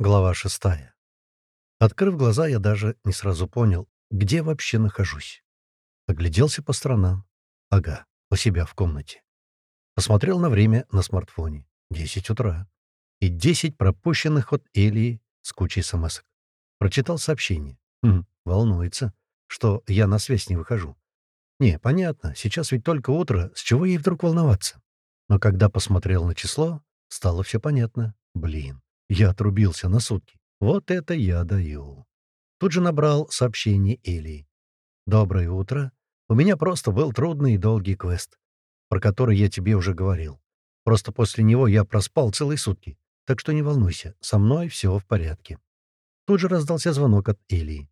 Глава шестая. Открыв глаза, я даже не сразу понял, где вообще нахожусь. Огляделся по сторонам. Ага, у себя в комнате. Посмотрел на время на смартфоне. Десять утра. И десять пропущенных от Элии с кучей смс -ок. Прочитал сообщение. Хм, волнуется, что я на связь не выхожу. Не, понятно, сейчас ведь только утро, с чего ей вдруг волноваться? Но когда посмотрел на число, стало все понятно. Блин. Я отрубился на сутки. Вот это я даю. Тут же набрал сообщение Элии. «Доброе утро. У меня просто был трудный и долгий квест, про который я тебе уже говорил. Просто после него я проспал целые сутки, так что не волнуйся, со мной все в порядке». Тут же раздался звонок от Элии.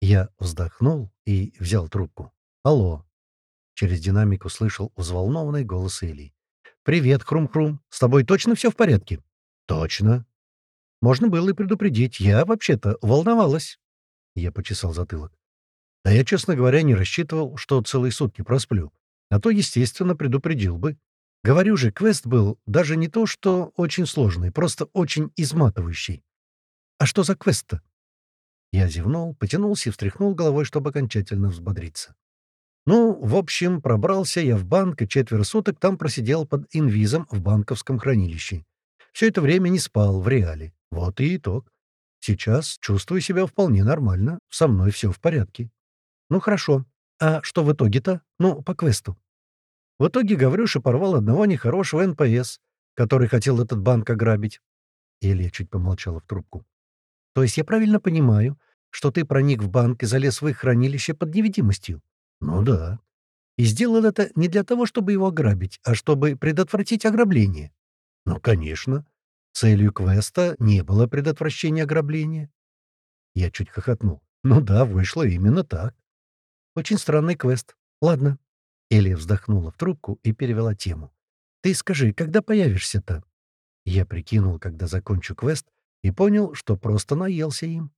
Я вздохнул и взял трубку. «Алло». Через динамик услышал взволнованный голос Элии. «Привет, Хрум-Хрум. С тобой точно все в порядке?» «Точно. Можно было и предупредить. Я, вообще-то, волновалась. Я почесал затылок. Да я, честно говоря, не рассчитывал, что целые сутки просплю. А то, естественно, предупредил бы. Говорю же, квест был даже не то, что очень сложный, просто очень изматывающий. А что за квест-то? Я зевнул, потянулся и встряхнул головой, чтобы окончательно взбодриться. Ну, в общем, пробрался я в банк и четверо суток там просидел под инвизом в банковском хранилище. Все это время не спал в реале. Вот и итог. Сейчас чувствую себя вполне нормально, со мной все в порядке. Ну хорошо. А что в итоге-то? Ну, по квесту. В итоге Гаврюша порвал одного нехорошего НПС, который хотел этот банк ограбить. Илья чуть помолчала в трубку. То есть я правильно понимаю, что ты проник в банк и залез в их хранилище под невидимостью? Ну да. И сделал это не для того, чтобы его ограбить, а чтобы предотвратить ограбление. Ну, конечно. Целью квеста не было предотвращение ограбления. Я чуть хохотнул. Ну да, вышло именно так. Очень странный квест. Ладно. Элия вздохнула в трубку и перевела тему. «Ты скажи, когда появишься-то?» Я прикинул, когда закончу квест, и понял, что просто наелся им.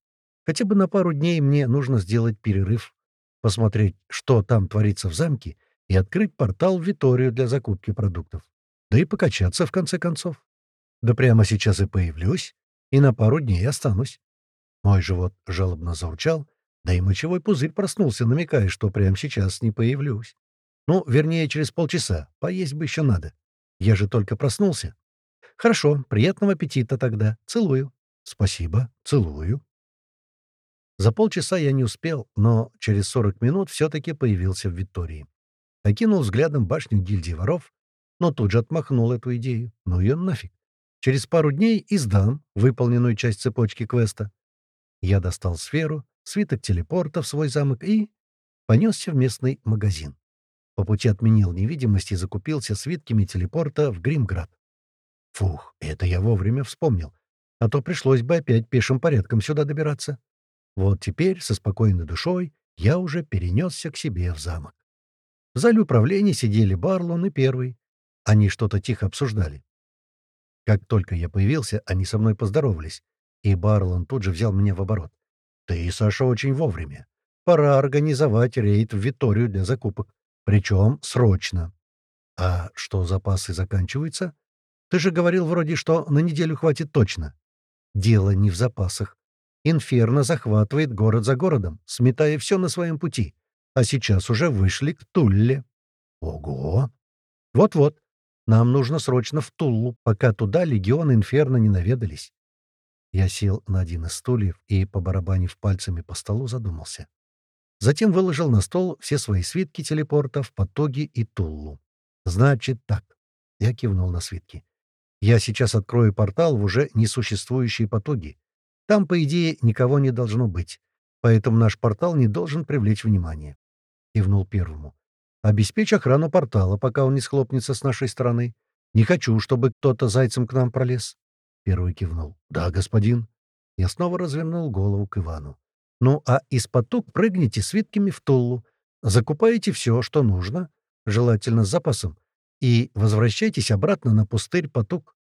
Хотя бы на пару дней мне нужно сделать перерыв, посмотреть, что там творится в замке, и открыть портал в Виторию для закупки продуктов. Да и покачаться, в конце концов. Да прямо сейчас и появлюсь, и на пару дней останусь. Мой живот жалобно заурчал, да и мочевой пузырь проснулся, намекая, что прямо сейчас не появлюсь. Ну, вернее, через полчаса. Поесть бы еще надо. Я же только проснулся. Хорошо, приятного аппетита тогда. Целую. Спасибо, целую. За полчаса я не успел, но через 40 минут все-таки появился в Виктории. Окинул взглядом башню гильдии воров, но тут же отмахнул эту идею. Ну ее нафиг. Через пару дней издам выполненную часть цепочки квеста. Я достал сферу, свиток телепорта в свой замок и понесся в местный магазин. По пути отменил невидимость и закупился свитками телепорта в Гримград. Фух, это я вовремя вспомнил. А то пришлось бы опять пешим порядком сюда добираться. Вот теперь, со спокойной душой, я уже перенесся к себе в замок. В зале управления сидели Барлон и Первый. Они что-то тихо обсуждали. Как только я появился, они со мной поздоровались, и Барлон тут же взял меня в оборот. «Ты, Саша, очень вовремя. Пора организовать рейд в Виторию для закупок. Причем срочно». «А что, запасы заканчиваются? Ты же говорил вроде, что на неделю хватит точно». «Дело не в запасах. Инферно захватывает город за городом, сметая все на своем пути. А сейчас уже вышли к Тулле». «Ого!» «Вот-вот. Нам нужно срочно в Туллу, пока туда легион Инферно не наведались. Я сел на один из стульев и, побарабанив пальцами по столу, задумался. Затем выложил на стол все свои свитки телепорта в Потоги и Туллу. «Значит так». Я кивнул на свитки. «Я сейчас открою портал в уже несуществующие потоги. Там, по идее, никого не должно быть, поэтому наш портал не должен привлечь внимание». Кивнул первому. Обеспечь охрану портала, пока он не схлопнется с нашей стороны. Не хочу, чтобы кто-то зайцем к нам пролез. Первый кивнул. Да, господин. Я снова развернул голову к Ивану. Ну, а из поток прыгните свитками в Туллу. Закупаете все, что нужно, желательно с запасом, и возвращайтесь обратно на пустырь поток.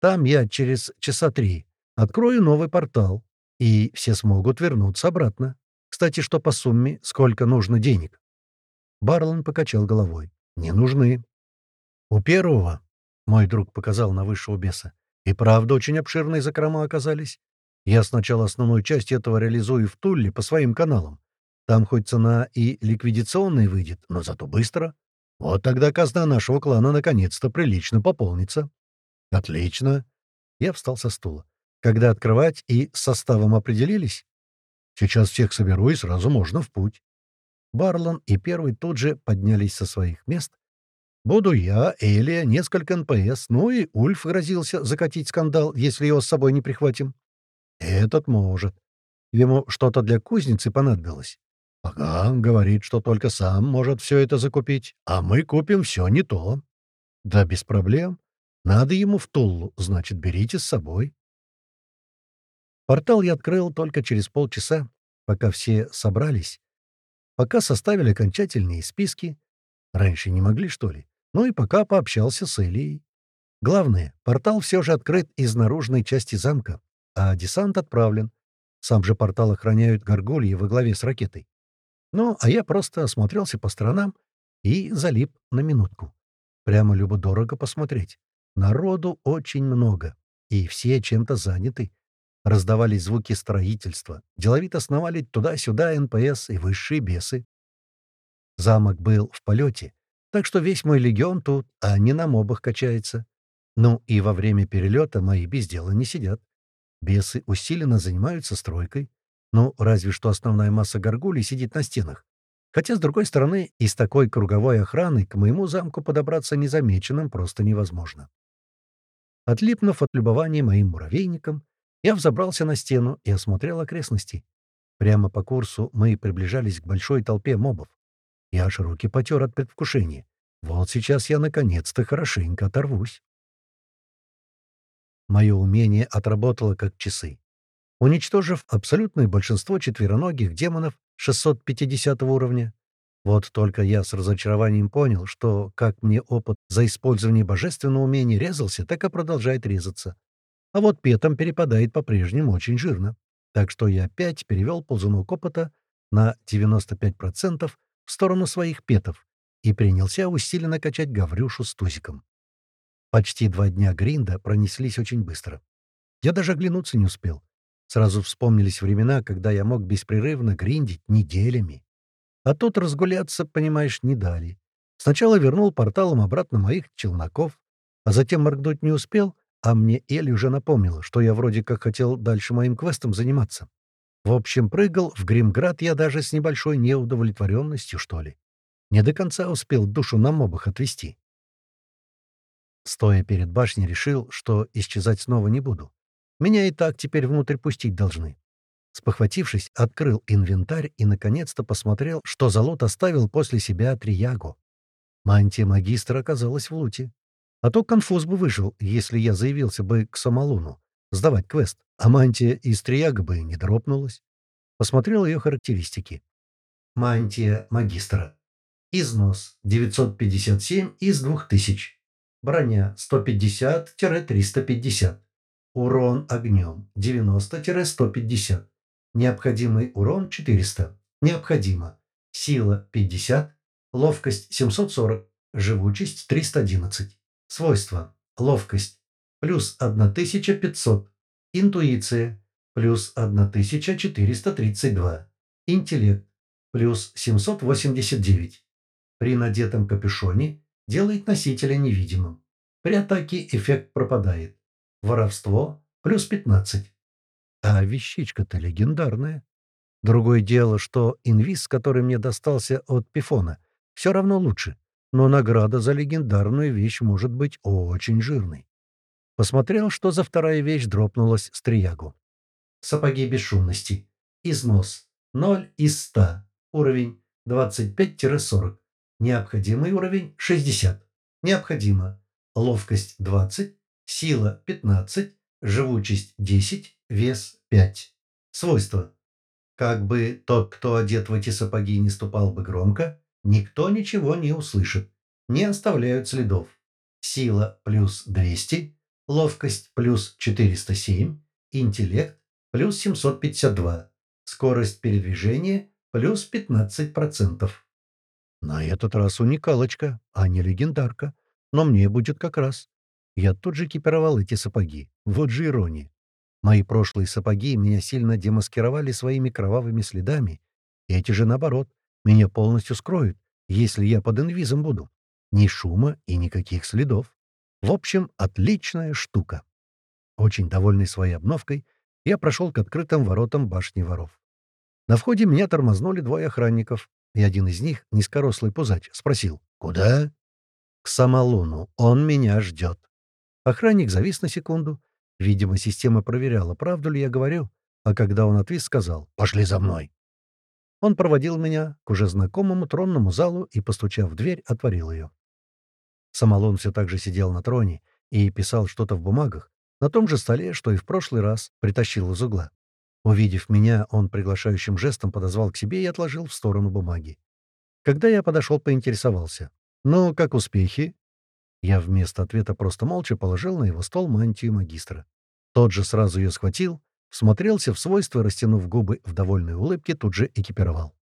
Там я через часа три открою новый портал, и все смогут вернуться обратно. Кстати, что по сумме, сколько нужно денег? Барлон покачал головой. «Не нужны». «У первого», — мой друг показал на высшего беса, — «и правда очень обширные закрома оказались. Я сначала основную часть этого реализую в Тулле по своим каналам. Там хоть цена и ликвидационная выйдет, но зато быстро. Вот тогда казна нашего клана наконец-то прилично пополнится. Отлично. Я встал со стула. Когда открывать и с составом определились? Сейчас всех соберу, и сразу можно в путь. Барлан и Первый тут же поднялись со своих мест. Буду я, Элия, несколько НПС, ну и Ульф грозился закатить скандал, если его с собой не прихватим. Этот может. Ему что-то для кузницы понадобилось. Ага, говорит, что только сам может все это закупить, а мы купим все не то. Да без проблем. Надо ему в Туллу, значит, берите с собой. Портал я открыл только через полчаса, пока все собрались, пока составили окончательные списки. Раньше не могли, что ли? Ну и пока пообщался с Элией. Главное, портал все же открыт из наружной части замка, а десант отправлен. Сам же портал охраняют горгульи во главе с ракетой. Ну, а я просто осмотрелся по сторонам и залип на минутку. Прямо любо-дорого посмотреть. Народу очень много, и все чем-то заняты. Раздавались звуки строительства. Деловито сновали туда-сюда НПС и высшие бесы. Замок был в полете, так что весь мой легион тут, а не на мобах качается. Ну и во время перелета мои без дела не сидят. Бесы усиленно занимаются стройкой. Ну, разве что основная масса горгулей сидит на стенах. Хотя, с другой стороны, из такой круговой охраны к моему замку подобраться незамеченным просто невозможно. Отлипнув от любования моим муравейником, я взобрался на стену и осмотрел окрестности. Прямо по курсу мы приближались к большой толпе мобов. Я аж руки потер от предвкушения. Вот сейчас я наконец-то хорошенько оторвусь. Мое умение отработало как часы. Уничтожив абсолютное большинство четвероногих демонов 650 уровня, вот только я с разочарованием понял, что как мне опыт за использование божественного умения резался, так и продолжает резаться. А вот петам перепадает по-прежнему очень жирно. Так что я опять перевел ползунок опыта на 95% в сторону своих петов и принялся усиленно качать Гаврюшу с Тузиком. Почти два дня гринда пронеслись очень быстро. Я даже оглянуться не успел. Сразу вспомнились времена, когда я мог беспрерывно гриндить неделями. А тут разгуляться, понимаешь, не дали. Сначала вернул порталом обратно моих челноков, а затем моргнуть не успел, а мне Элли уже напомнила, что я вроде как хотел дальше моим квестом заниматься. В общем, прыгал в Гримград я даже с небольшой неудовлетворенностью, что ли. Не до конца успел душу на мобах отвести. Стоя перед башней, решил, что исчезать снова не буду. Меня и так теперь внутрь пустить должны. Спохватившись, открыл инвентарь и, наконец-то, посмотрел, что за лот оставил после себя Трияго. Мантия магистра оказалась в луте. А то конфуз бы вышел, если я заявился бы к Самалуну сдавать квест, а мантия из Трияга бы не дропнулась. Посмотрел ее характеристики. Мантия магистра. Износ 957 из 2000. Броня 150-350. Урон огнем 90-150. Необходимый урон 400. Необходимо. Сила 50. Ловкость 740. Живучесть 311. Свойства. Ловкость. Плюс 1500. Интуиция. Плюс 1432. Интеллект. Плюс 789. При надетом капюшоне делает носителя невидимым. При атаке эффект пропадает. Воровство. Плюс 15. А вещичка-то легендарная. Другое дело, что инвиз, который мне достался от Пифона, все равно лучше но награда за легендарную вещь может быть очень жирной. Посмотрел, что за вторая вещь дропнулась с Триягу. Сапоги бесшумности. Износ. 0 из 100. Уровень 25-40. Необходимый уровень 60. Необходимо. Ловкость 20. Сила 15. Живучесть 10. Вес 5. Свойства. Как бы тот, кто одет в эти сапоги, не ступал бы громко, Никто ничего не услышит. Не оставляют следов. Сила плюс 200, ловкость плюс 407, интеллект плюс 752, скорость передвижения плюс 15%. На этот раз уникалочка, а не легендарка. Но мне будет как раз. Я тут же экипировал эти сапоги. Вот же ирония. Мои прошлые сапоги меня сильно демаскировали своими кровавыми следами. Эти же, наоборот, меня полностью скроют, если я под инвизом буду. Ни шума и никаких следов. В общем, отличная штука. Очень довольный своей обновкой, я прошел к открытым воротам башни воров. На входе меня тормознули двое охранников, и один из них, низкорослый пузач, спросил «Куда?» «К Самолуну. Он меня ждет». Охранник завис на секунду. Видимо, система проверяла, правду ли я говорю, а когда он отвис, сказал «Пошли за мной». Он проводил меня к уже знакомому тронному залу и, постучав в дверь, отворил ее. Самолон все так же сидел на троне и писал что-то в бумагах, на том же столе, что и в прошлый раз, притащил из угла. Увидев меня, он приглашающим жестом подозвал к себе и отложил в сторону бумаги. Когда я подошел, поинтересовался. «Ну, как успехи?» Я вместо ответа просто молча положил на его стол мантию магистра. Тот же сразу ее схватил, смотрелся в свойства, растянув губы в довольной улыбке, тут же экипировал.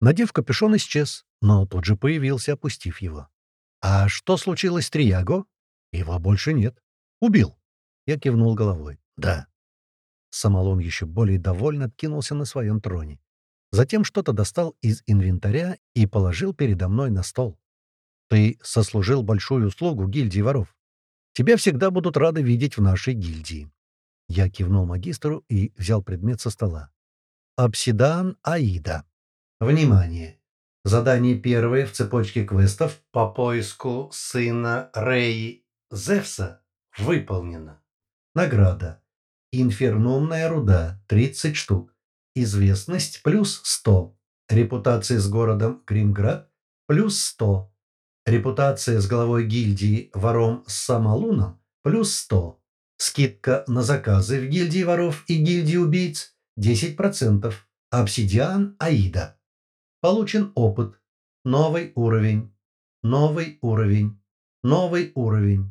Надев капюшон, исчез, но тут же появился, опустив его. «А что случилось с Трияго?» «Его больше нет. Убил». Я кивнул головой. «Да». Самолон еще более довольно откинулся на своем троне. Затем что-то достал из инвентаря и положил передо мной на стол. «Ты сослужил большую услугу гильдии воров. Тебя всегда будут рады видеть в нашей гильдии». Я кивнул магистру и взял предмет со стола. «Обсидан Аида. Внимание! Задание первое в цепочке квестов по поиску сына Реи Зевса выполнено. Награда. Инфернумная руда — 30 штук. Известность — плюс 100. Репутация с городом Кримград — плюс 100. Репутация с главой гильдии вором Самалуном — плюс 100. Скидка на заказы в гильдии воров и гильдии убийц — 10%. Обсидиан Аида. Получен опыт. Новый уровень. Новый уровень. Новый уровень.